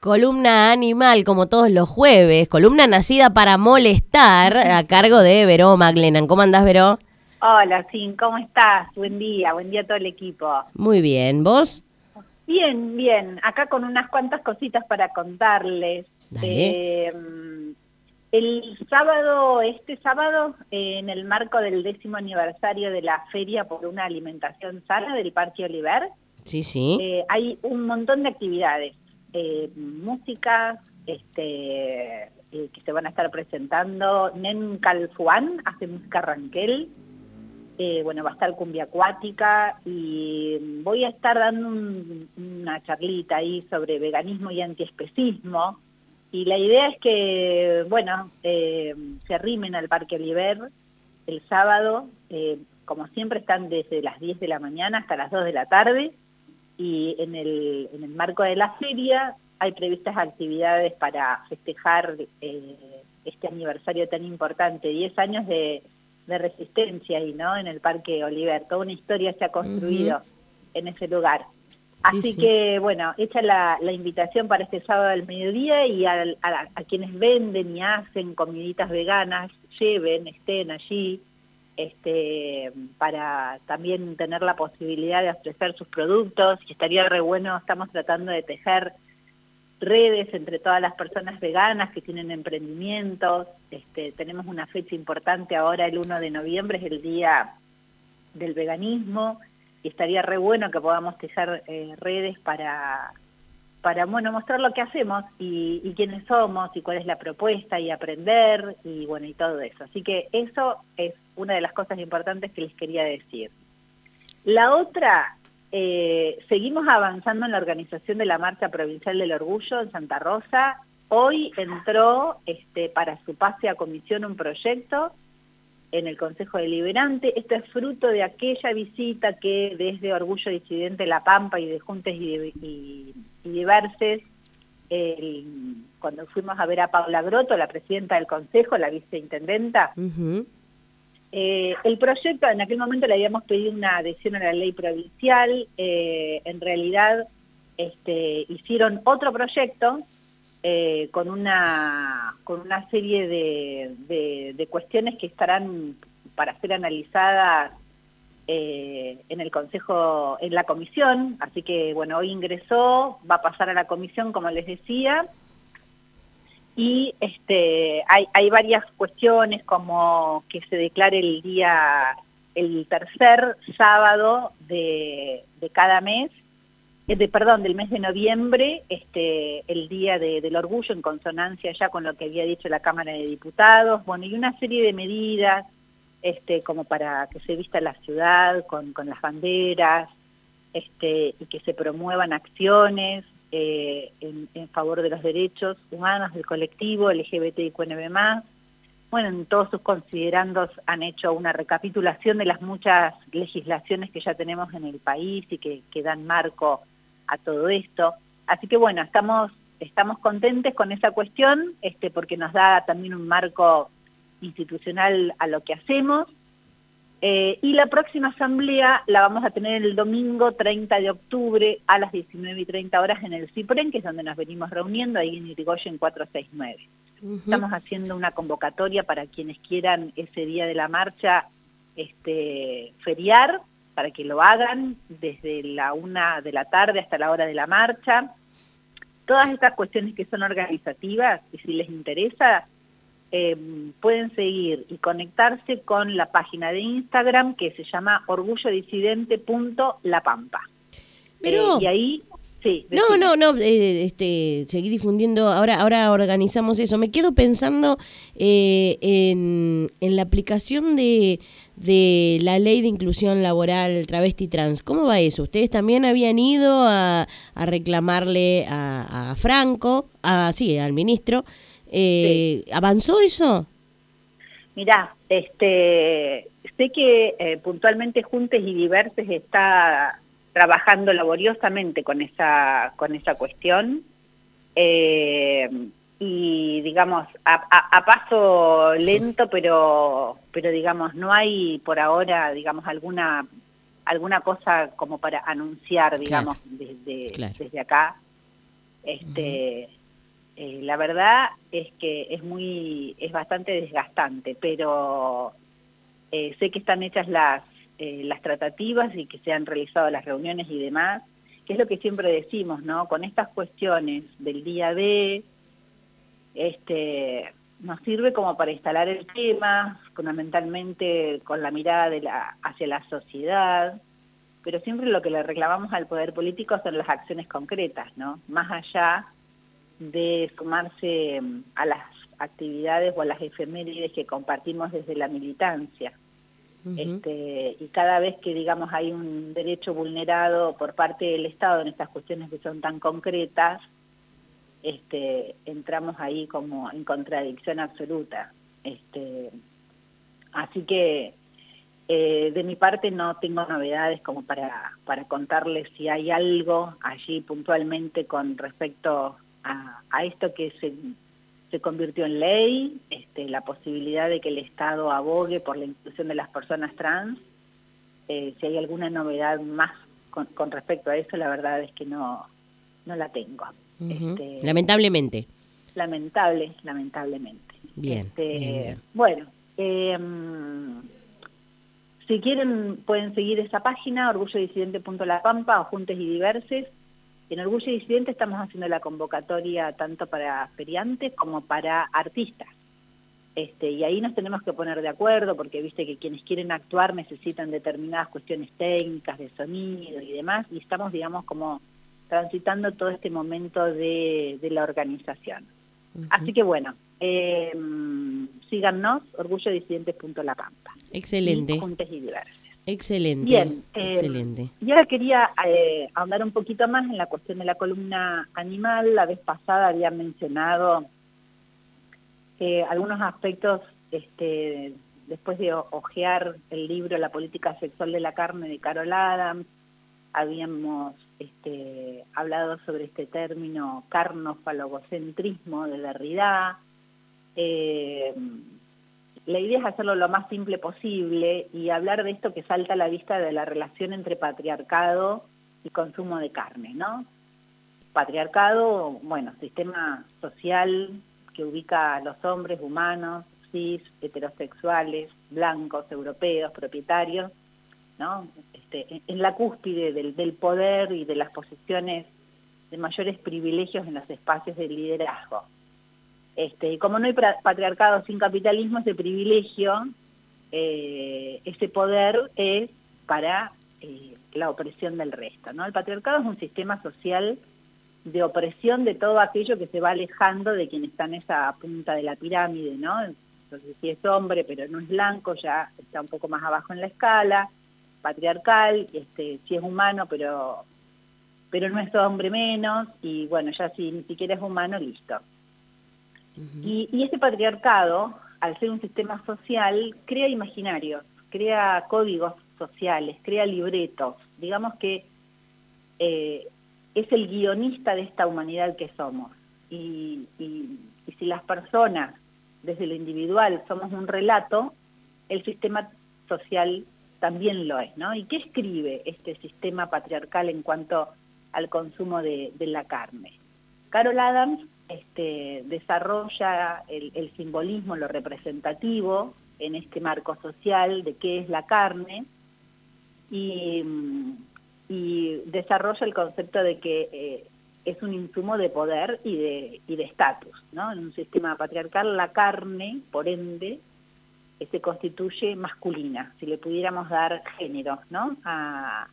columna animal, como todos los jueves, columna nacida para molestar, a cargo de Veró Maglenan. ¿Cómo andás, Veró? Hola, Sin, ¿cómo estás? Buen día, buen día a todo el equipo. Muy bien, ¿vos? Bien, bien, acá con unas cuantas cositas para contarles. Eh, el sábado, este sábado, en el marco del décimo aniversario de la Feria por una Alimentación Sana del Parque Oliver, sí, sí. Eh, hay un montón de actividades eh, música este, eh, que se van a estar presentando. Nen Calfuán hace música ranquel. Eh, bueno, va a estar cumbia acuática y voy a estar dando una charlita ahí sobre veganismo y antiespecismo. Y la idea es que, bueno, eh, se arrimen al Parque Oliver el sábado, como siempre están desde las 10 de la mañana hasta las 2 de la tarde, y en el, en el marco de la feria hay previstas actividades para festejar eh, este aniversario tan importante, 10 años de, resistencia ahí, ¿no? En el Parque Oliver, toda una historia se ha construido en ese lugar. Así que, bueno, hecha la, invitación para este sábado al mediodía y a, a, quienes venden y hacen comiditas veganas, lleven, estén allí, este, para también tener la posibilidad de ofrecer sus productos y estaría re bueno, estamos tratando de tejer redes entre todas las personas veganas que tienen emprendimientos, este, tenemos una fecha importante ahora el 1 de noviembre, es el día del veganismo y estaría re bueno que podamos tejer eh, redes para para bueno mostrar lo que hacemos y, quiénes somos y cuál es la propuesta y aprender y bueno y todo eso. Así que eso es una de las cosas importantes que les quería decir. La otra, eh, seguimos avanzando en la organización de la Marcha Provincial del Orgullo en Santa Rosa. Hoy entró este, para su pase a comisión un proyecto en el Consejo Deliberante. Esto es fruto de aquella visita que desde Orgullo Disidente La Pampa y de Juntes y, Diverses, cuando fuimos a ver a Paula Groto, la presidenta del Consejo, la viceintendenta, eh, el proyecto, en aquel momento le habíamos pedido una adhesión a la ley provincial, eh, en realidad este, hicieron otro proyecto eh, con, una, con una serie de, cuestiones que estarán para ser analizadas eh, en el Consejo, en la comisión, así que bueno, hoy ingresó, va a pasar a la comisión como les decía, y este, hay, hay varias cuestiones como que se declare el día, el tercer sábado de, de cada mes, de, perdón, del mes de noviembre, este, el Día del Orgullo, en consonancia ya con lo que había dicho la Cámara de Diputados, bueno, y una serie de medidas este, como para que se vista la ciudad con, las banderas, este, y que se promuevan acciones eh, en, favor de los derechos humanos del colectivo LGBTIQNB+. Bueno, en todos sus considerandos han hecho una recapitulación de las muchas legislaciones que ya tenemos en el país y que dan marco a todo esto. Así que bueno, estamos, estamos contentes con esa cuestión, este, porque nos da también un marco institucional a lo que hacemos. Eh, y la próxima asamblea la vamos a tener el domingo 30 de octubre a las 19 y 30 horas en el CIPREN, que es donde nos venimos reuniendo, ahí en Irigoyen 469. Estamos haciendo una convocatoria para quienes quieran ese día de la marcha este, feriar, para que lo hagan desde la una de la tarde hasta la hora de la marcha. Todas estas cuestiones que son organizativas, y si les interesa, eh, pueden seguir y conectarse con la página de Instagram que se llama orgullodisidente.lapampa. Pero... Eh, y ahí no, no, no, eh, este, seguí difundiendo, ahora, ahora organizamos eso. Me quedo pensando eh, en, la aplicación de, de la ley de inclusión laboral travesti trans. ¿Cómo va eso? ¿Ustedes también habían ido a, reclamarle a, Franco, a, sí, al ministro? Eh, ¿Avanzó eso? Mirá, este, sé que puntualmente Juntes y Diverses está trabajando laboriosamente con esa, con esa cuestión. Eh, y digamos a, paso lento pero pero digamos no hay por ahora digamos alguna alguna cosa como para anunciar digamos desde desde acá. Este, eh, la verdad es que es muy, es bastante desgastante, pero eh, sé que están hechas las, eh, las tratativas y que se han realizado las reuniones y demás, que es lo que siempre decimos, ¿no? Con estas cuestiones del día de, este, nos sirve como para instalar el tema, fundamentalmente con la mirada de la, hacia la sociedad, pero siempre lo que le reclamamos al poder político son las acciones concretas, ¿no? Más allá de sumarse mm, a las actividades o a las efemérides que compartimos desde la militancia. Este, y cada vez que, digamos, hay un derecho vulnerado por parte del Estado en estas cuestiones que son tan concretas, este, entramos ahí como en contradicción absoluta. Este, así que eh, de mi parte no tengo novedades como para, para contarles si hay algo allí puntualmente con respecto a, esto que se, se, convirtió en ley, este, la posibilidad de que el Estado abogue por la inclusión de las personas trans. Eh, si hay alguna novedad más con, respecto a eso, la verdad es que no, no la tengo. Este, lamentablemente. Lamentable, lamentablemente. Bien. Este, bueno, em, si quieren pueden seguir esa página, orgullodisidente.lapampa Pampa o Juntes y Diverses. En Orgullo Disidente estamos haciendo la convocatoria tanto para feriantes como para artistas. Este, y ahí nos tenemos que poner de acuerdo porque viste que quienes quieren actuar necesitan determinadas cuestiones técnicas de sonido y demás y estamos digamos como transitando todo este momento de, la organización. Así que bueno, eh, síganos, orgullodisidentes.lapampa. Excelente. Y juntes y diversos. Excelente. Bien, eh, excelente. Y ahora quería eh, ahondar un poquito más en la cuestión de la columna animal. La vez pasada había mencionado eh, algunos aspectos, este, después de ojear el libro La política sexual de la carne de Carol Adams, habíamos este, hablado sobre este término carnofalogocentrismo de Derrida. Eh, la idea es hacerlo lo más simple posible y hablar de esto que salta a la vista de la relación entre patriarcado y consumo de carne, ¿no? Patriarcado, bueno, sistema social que ubica a los hombres humanos, cis, heterosexuales, blancos, europeos, propietarios, ¿no? Este, en la cúspide del, del poder y de las posiciones de mayores privilegios en los espacios de liderazgo. Este, como no hay patriarcado sin capitalismo, ese privilegio, eh, ese poder es para eh, la opresión del resto. ¿no? El patriarcado es un sistema social de opresión de todo aquello que se va alejando de quien está en esa punta de la pirámide, ¿no? Entonces, si es hombre pero no es blanco, ya está un poco más abajo en la escala, patriarcal, este, si es humano pero, pero no es hombre menos, y bueno, ya si ni siquiera es humano, listo y, este patriarcado, al ser un sistema social, crea imaginarios, crea códigos sociales, crea libretos. Digamos que eh, es el guionista de esta humanidad que somos. Y, si las personas, desde lo individual, somos un relato, el sistema social también lo es, ¿no? ¿Y qué escribe este sistema patriarcal en cuanto al consumo de la carne? Carol Adams este, desarrolla el, simbolismo, lo representativo en este marco social de qué es la carne y, desarrolla el concepto de que eh, es un insumo de poder y de estatus, ¿no? En un sistema patriarcal la carne, por ende, se constituye masculina, si le pudiéramos dar género, ¿no? A,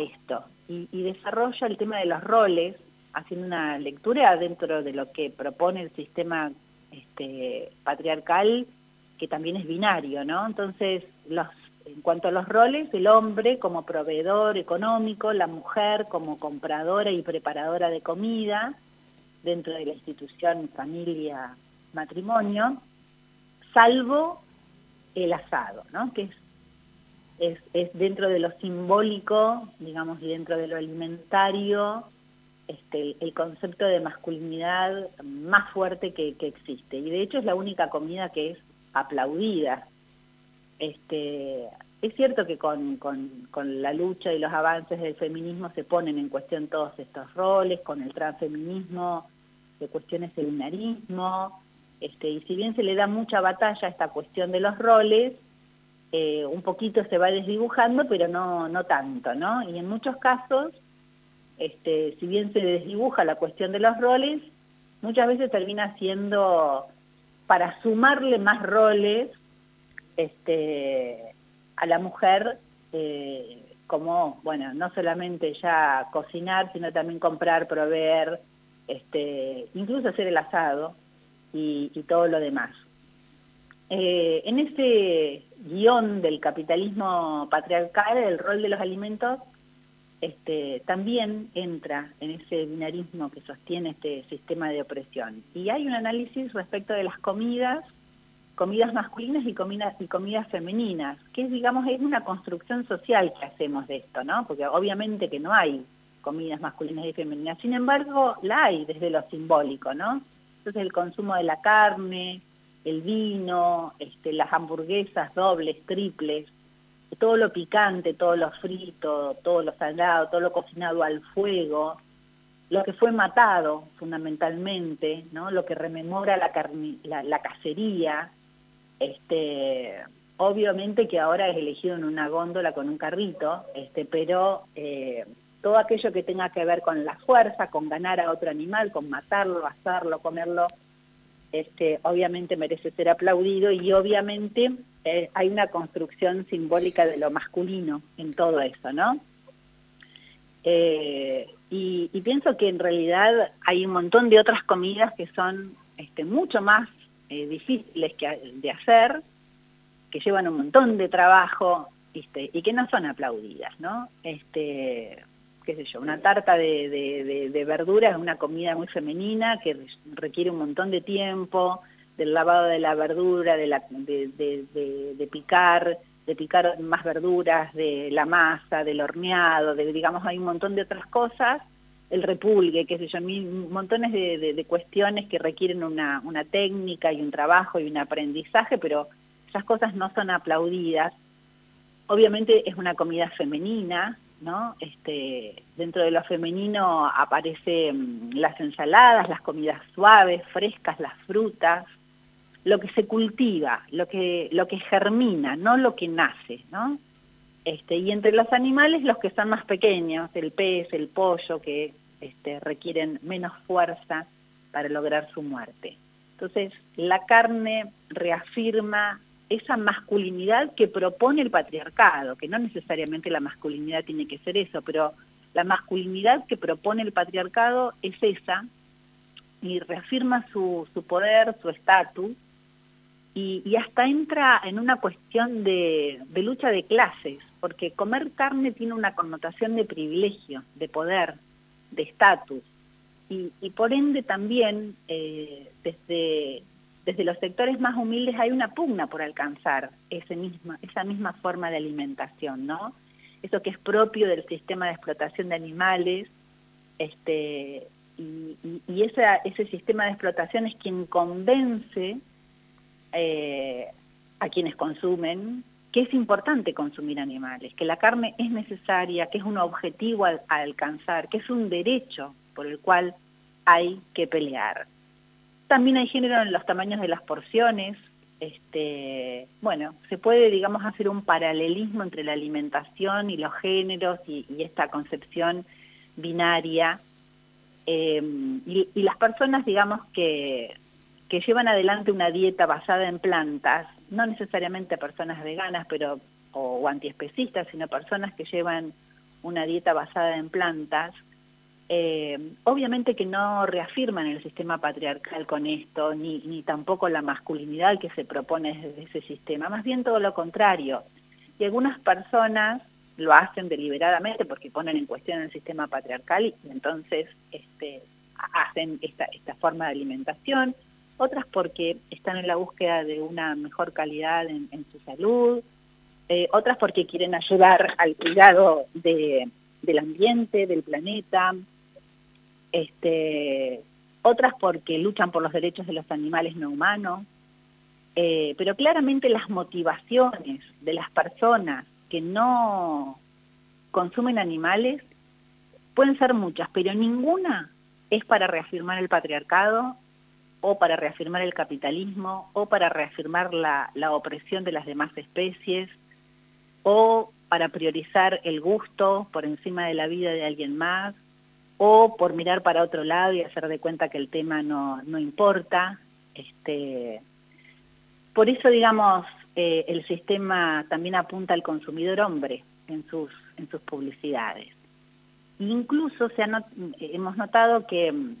esto. y desarrolla el tema de los roles haciendo una lectura dentro de lo que propone el sistema este, patriarcal, que también es binario, ¿no? Entonces, en cuanto a los roles, el hombre como proveedor económico, la mujer como compradora y preparadora de comida dentro de la institución familia matrimonio, salvo el asado, ¿no? Que es, es dentro de lo simbólico, digamos, y dentro de lo alimentario, este, el concepto de masculinidad más fuerte que, existe. Y de hecho es la única comida que es aplaudida. Este, es cierto que con, la lucha y los avances del feminismo se ponen en cuestión todos estos roles, con el transfeminismo, de cuestiones del binarismo, este, y si bien se le da mucha batalla a esta cuestión de los roles, eh, un poquito se va desdibujando, pero no, no tanto, ¿no? Y en muchos casos, este, si bien se desdibuja la cuestión de los roles, muchas veces termina siendo para sumarle más roles este, a la mujer, eh, como, bueno, no solamente ya cocinar, sino también comprar, proveer, este, incluso hacer el asado y, todo lo demás. Eh, en ese guion del capitalismo patriarcal, el rol de los alimentos este, también entra en ese binarismo que sostiene este sistema de opresión. Y hay un análisis respecto de las comidas, comidas masculinas y comidas, y comidas femeninas, que es, digamos, es una construcción social que hacemos de esto, ¿no? Porque obviamente que no hay comidas masculinas y femeninas, sin embargo, la hay desde lo simbólico, ¿no? Entonces el consumo de la carne, el vino, este, las hamburguesas dobles, triples, todo lo picante, todo lo frito, todo lo salado, todo lo cocinado al fuego, lo que fue matado fundamentalmente, ¿no? lo que rememora la, la, cacería, este, obviamente que ahora es elegido en una góndola con un carrito, este, pero eh, todo aquello que tenga que ver con la fuerza, con ganar a otro animal, con matarlo, asarlo, comerlo, este, obviamente merece ser aplaudido y obviamente eh, hay una construcción simbólica de lo masculino en todo eso, ¿no? Eh, y, pienso que en realidad hay un montón de otras comidas que son este, mucho más eh, difíciles que, de hacer, que llevan un montón de trabajo este, y que no son aplaudidas, ¿no? Este, qué sé yo, una tarta de, verduras es una comida muy femenina que requiere un montón de tiempo, del lavado de la verdura, de, la, de, picar, de picar más verduras, de la masa, del horneado, de, digamos, hay un montón de otras cosas, el repulgue, qué sé yo, montones de, cuestiones que requieren una, técnica y un trabajo y un aprendizaje, pero esas cosas no son aplaudidas. Obviamente es una comida femenina, ¿no? Este, dentro de lo femenino aparecen las ensaladas, las comidas suaves, frescas, las frutas, lo que se cultiva, lo que, lo que germina, no lo que nace, ¿no? Este, y entre los animales los que son más pequeños, el pez, el pollo, que este, requieren menos fuerza para lograr su muerte. Entonces, la carne reafirma esa masculinidad que propone el patriarcado, que no necesariamente la masculinidad tiene que ser eso, pero la masculinidad que propone el patriarcado es esa y reafirma su, su poder, su estatus, y, hasta entra en una cuestión de, lucha de clases, porque comer carne tiene una connotación de privilegio, de poder, de estatus, y, por ende también eh, desde desde los sectores más humildes hay una pugna por alcanzar ese misma, esa misma forma de alimentación, ¿no? Eso que es propio del sistema de explotación de animales, este, y, ese sistema de explotación es quien convence eh, a quienes consumen que es importante consumir animales, que la carne es necesaria, que es un objetivo a alcanzar, que es un derecho por el cual hay que pelear. También hay género en los tamaños de las porciones. Este, bueno, se puede, digamos, hacer un paralelismo entre la alimentación y los géneros y, esta concepción binaria. Em, y, las personas, digamos, que, que llevan adelante una dieta basada en plantas, no necesariamente personas veganas pero o, o antiespecistas, sino personas que llevan una dieta basada en plantas, eh, obviamente que no reafirman el sistema patriarcal con esto, ni, ni tampoco la masculinidad que se propone desde ese sistema, más bien todo lo contrario. Y algunas personas lo hacen deliberadamente porque ponen en cuestión el sistema patriarcal y, entonces este, hacen esta, esta forma de alimentación, otras porque están en la búsqueda de una mejor calidad en, su salud, eh, otras porque quieren ayudar al cuidado de, del ambiente, del planeta, este, otras porque luchan por los derechos de los animales no humanos, eh, pero claramente las motivaciones de las personas que no consumen animales pueden ser muchas, pero ninguna es para reafirmar el patriarcado o para reafirmar el capitalismo o para reafirmar la, la opresión de las demás especies o para priorizar el gusto por encima de la vida de alguien más o por mirar para otro lado y hacer de cuenta que el tema no, no importa. Este, por eso, digamos, eh, el sistema también apunta al consumidor hombre en sus, en sus publicidades. Incluso se hemos notado que mm,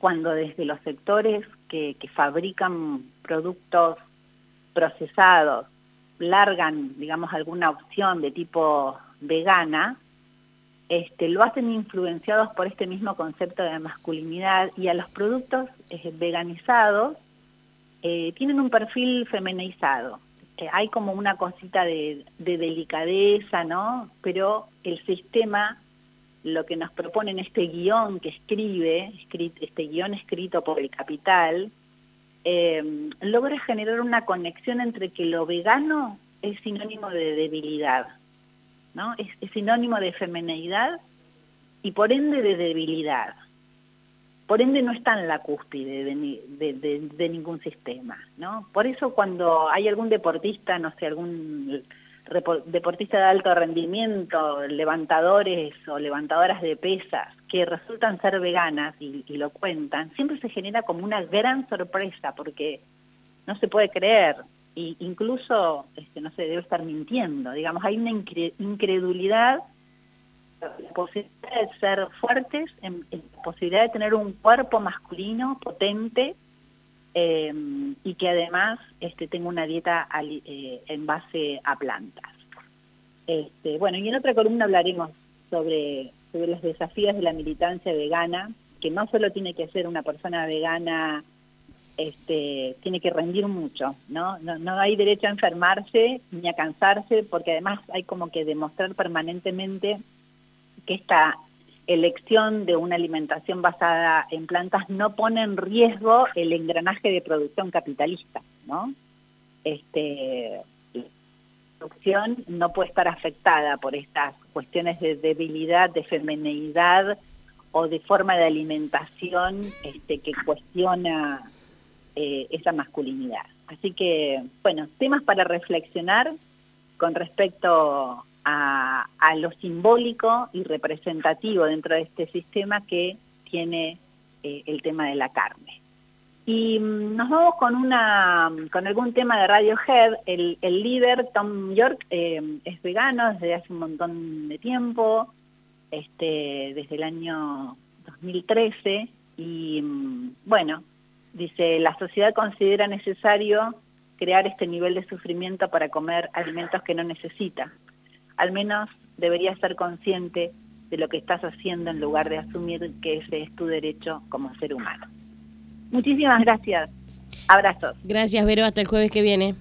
cuando desde los sectores que, fabrican productos procesados largan, digamos, alguna opción de tipo vegana, este, lo hacen influenciados por este mismo concepto de masculinidad y a los productos eh, veganizados eh, tienen un perfil femenizado. Eh, hay como una cosita de, delicadeza, ¿no? Pero el sistema, lo que nos propone en este guion que escribe, este guion escrito por el capital, logra generar una conexión entre que lo vegano es sinónimo de debilidad ¿no? Es, sinónimo de femeneidad y por ende de debilidad. Por ende no está en la cúspide de, ningún sistema, ¿no? Por eso cuando hay algún deportista, no sé, algún deportista de alto rendimiento, levantadores o levantadoras de pesas que resultan ser veganas y, lo cuentan, siempre se genera como una gran sorpresa porque no se puede creer, y incluso, este, no sé, debe estar mintiendo, digamos, hay una incredulidad la posibilidad de ser fuertes, en, la posibilidad de tener un cuerpo masculino potente eh, y que además este, tenga una dieta eh, en base a plantas. Este, bueno, y en otra columna hablaremos sobre, sobre los desafíos de la militancia vegana, que no solo tiene que ser una persona vegana este, tiene que rendir mucho, ¿no? ¿no? hay derecho a enfermarse ni a cansarse, porque además hay como que demostrar permanentemente que esta elección de una alimentación basada en plantas no pone en riesgo el engranaje de producción capitalista, ¿no? Este, la producción no puede estar afectada por estas cuestiones de debilidad, de femenidad o de forma de alimentación este, que cuestiona eh, esa masculinidad. Así que, bueno, temas para reflexionar con respecto a, lo simbólico y representativo dentro de este sistema que tiene eh, el tema de la carne. Y mm, nos vamos con una con algún tema de Radiohead. El, el líder, Tom York, eh, es vegano desde hace un montón de tiempo, este, desde el año 2013. Y mm, bueno, Dice, la sociedad considera necesario crear este nivel de sufrimiento para comer alimentos que no necesita. Al menos deberías ser consciente de lo que estás haciendo en lugar de asumir que ese es tu derecho como ser humano. Muchísimas gracias. Abrazos. Gracias, Vero. Hasta el jueves que viene.